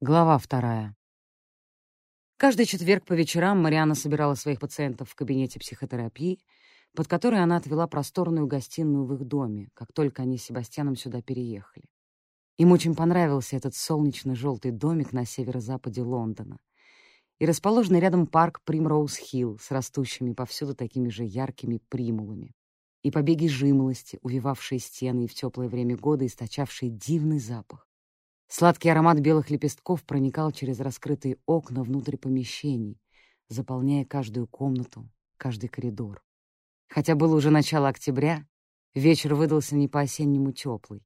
Глава вторая. Каждый четверг по вечерам Мариана собирала своих пациентов в кабинете психотерапии, под который она отвела просторную гостиную в их доме, как только они с Себастьяном сюда переехали. Им очень понравился этот солнечно-желтый домик на северо-западе Лондона и расположенный рядом парк Примроуз-Хилл с растущими повсюду такими же яркими примулами и побеги жимолости, увивавшие стены и в теплое время года источавшие дивный запах. Сладкий аромат белых лепестков проникал через раскрытые окна внутрь помещений, заполняя каждую комнату, каждый коридор. Хотя было уже начало октября, вечер выдался не по-осеннему теплый.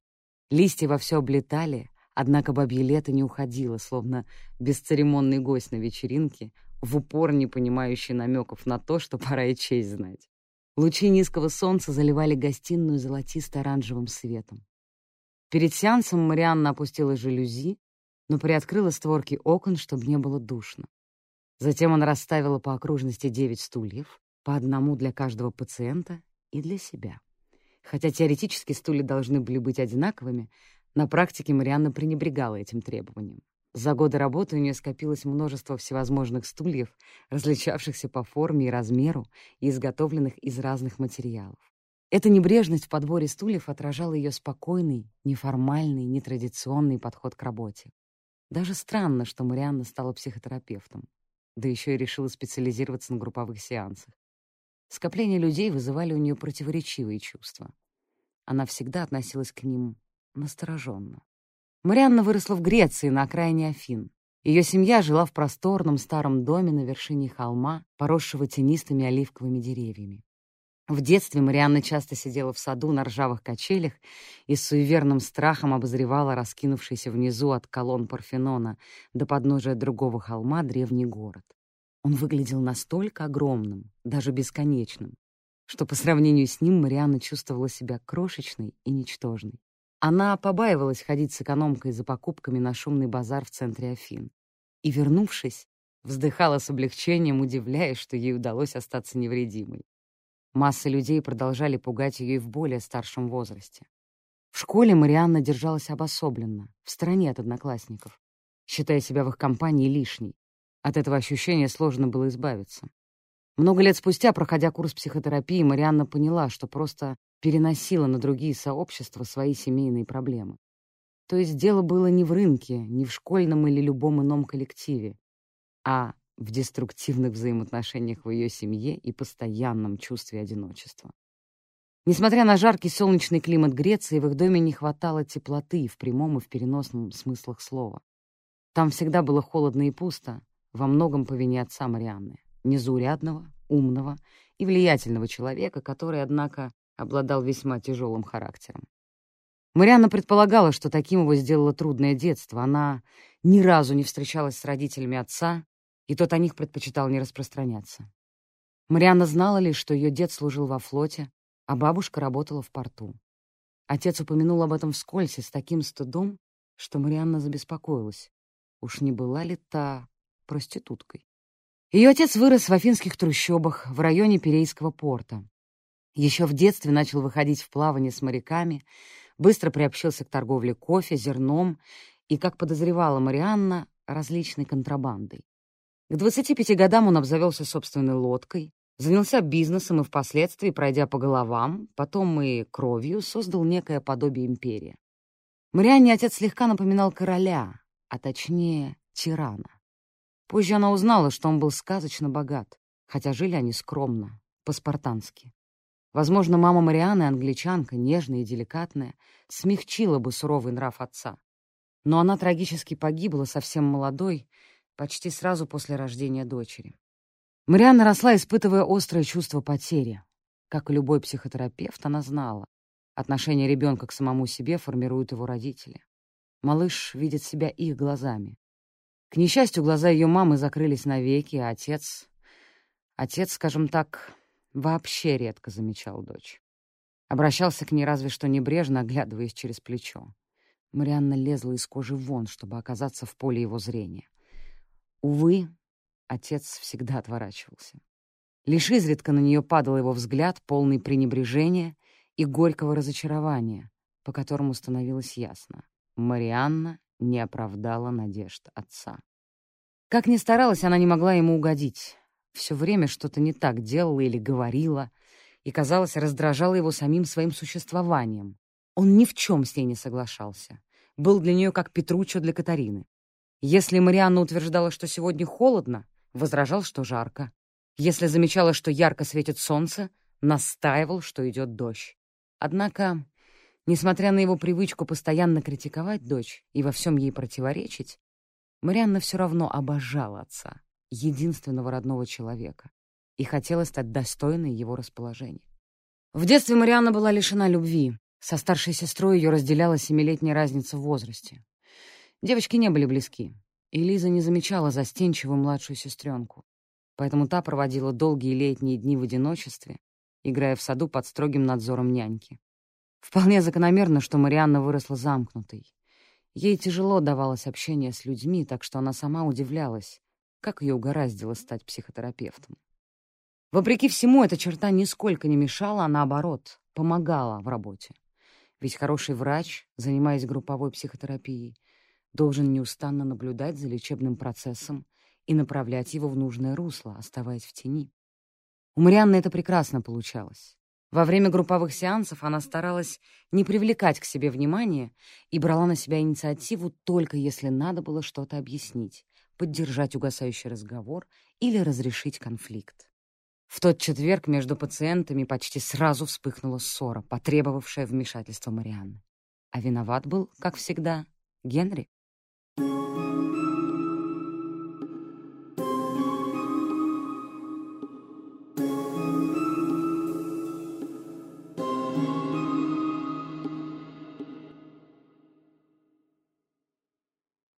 Листья вовсю облетали, однако бабье лето не уходило, словно бесцеремонный гость на вечеринке, в упор не понимающий намеков на то, что пора и честь знать. Лучи низкого солнца заливали гостиную золотисто-оранжевым светом. Перед сеансом Марианна опустила жалюзи, но приоткрыла створки окон, чтобы не было душно. Затем она расставила по окружности девять стульев, по одному для каждого пациента и для себя. Хотя теоретически стулья должны были быть одинаковыми, на практике Марианна пренебрегала этим требованием. За годы работы у нее скопилось множество всевозможных стульев, различавшихся по форме и размеру и изготовленных из разных материалов. Эта небрежность в подборе стульев отражала ее спокойный, неформальный, нетрадиционный подход к работе. Даже странно, что Марианна стала психотерапевтом, да еще и решила специализироваться на групповых сеансах. Скопление людей вызывали у нее противоречивые чувства. Она всегда относилась к ним настороженно. Марианна выросла в Греции, на окраине Афин. Ее семья жила в просторном старом доме на вершине холма, поросшего тенистыми оливковыми деревьями. В детстве Марианна часто сидела в саду на ржавых качелях и с суеверным страхом обозревала раскинувшийся внизу от колонн Парфенона до подножия другого холма древний город. Он выглядел настолько огромным, даже бесконечным, что по сравнению с ним Марианна чувствовала себя крошечной и ничтожной. Она побаивалась ходить с экономкой за покупками на шумный базар в центре Афин. И, вернувшись, вздыхала с облегчением, удивляясь, что ей удалось остаться невредимой. Масса людей продолжали пугать ее и в более старшем возрасте. В школе Марианна держалась обособленно, в стороне от одноклассников, считая себя в их компании лишней. От этого ощущения сложно было избавиться. Много лет спустя, проходя курс психотерапии, Марианна поняла, что просто переносила на другие сообщества свои семейные проблемы. То есть дело было не в рынке, не в школьном или любом ином коллективе, а в деструктивных взаимоотношениях в ее семье и постоянном чувстве одиночества. Несмотря на жаркий солнечный климат Греции, в их доме не хватало теплоты в прямом и в переносном смыслах слова. Там всегда было холодно и пусто, во многом по вине отца Марианны, незаурядного, умного и влиятельного человека, который, однако, обладал весьма тяжелым характером. Марианна предполагала, что таким его сделало трудное детство. Она ни разу не встречалась с родителями отца, и тот о них предпочитал не распространяться. Марианна знала лишь, что ее дед служил во флоте, а бабушка работала в порту. Отец упомянул об этом вскользь с таким стыдом, что Марианна забеспокоилась. Уж не была ли та проституткой? Ее отец вырос в афинских трущобах в районе Перейского порта. Еще в детстве начал выходить в плавание с моряками, быстро приобщился к торговле кофе, зерном и, как подозревала Марианна, различной контрабандой. К 25 годам он обзавелся собственной лодкой, занялся бизнесом и впоследствии, пройдя по головам, потом и кровью, создал некое подобие империи. Марианне отец слегка напоминал короля, а точнее тирана. Позже она узнала, что он был сказочно богат, хотя жили они скромно, по-спартански. Возможно, мама Марианы, англичанка, нежная и деликатная, смягчила бы суровый нрав отца. Но она трагически погибла совсем молодой, почти сразу после рождения дочери. Марианна росла, испытывая острое чувство потери. Как и любой психотерапевт, она знала. Отношение ребенка к самому себе формируют его родители. Малыш видит себя их глазами. К несчастью, глаза ее мамы закрылись навеки, а отец... Отец, скажем так, вообще редко замечал дочь. Обращался к ней разве что небрежно, оглядываясь через плечо. Марианна лезла из кожи вон, чтобы оказаться в поле его зрения. Увы, отец всегда отворачивался. Лишь изредка на нее падал его взгляд, полный пренебрежения и горького разочарования, по которому становилось ясно — Марианна не оправдала надежд отца. Как ни старалась, она не могла ему угодить. Все время что-то не так делала или говорила, и, казалось, раздражала его самим своим существованием. Он ни в чем с ней не соглашался. Был для нее как Петруччо для Катарины. Если Марианна утверждала, что сегодня холодно, возражал, что жарко. Если замечала, что ярко светит солнце, настаивал, что идет дождь. Однако, несмотря на его привычку постоянно критиковать дочь и во всем ей противоречить, Марианна все равно обожала отца, единственного родного человека, и хотела стать достойной его расположения. В детстве Марианна была лишена любви. Со старшей сестрой ее разделяла семилетняя разница в возрасте. Девочки не были близки, и Лиза не замечала застенчивую младшую сестренку, поэтому та проводила долгие летние дни в одиночестве, играя в саду под строгим надзором няньки. Вполне закономерно, что Марианна выросла замкнутой. Ей тяжело давалось общение с людьми, так что она сама удивлялась, как ее угораздило стать психотерапевтом. Вопреки всему, эта черта нисколько не мешала, а наоборот, помогала в работе. Ведь хороший врач, занимаясь групповой психотерапией, должен неустанно наблюдать за лечебным процессом и направлять его в нужное русло, оставаясь в тени. У Марианны это прекрасно получалось. Во время групповых сеансов она старалась не привлекать к себе внимания и брала на себя инициативу только если надо было что-то объяснить, поддержать угасающий разговор или разрешить конфликт. В тот четверг между пациентами почти сразу вспыхнула ссора, потребовавшая вмешательства Марианны. А виноват был, как всегда, Генри. Thank you.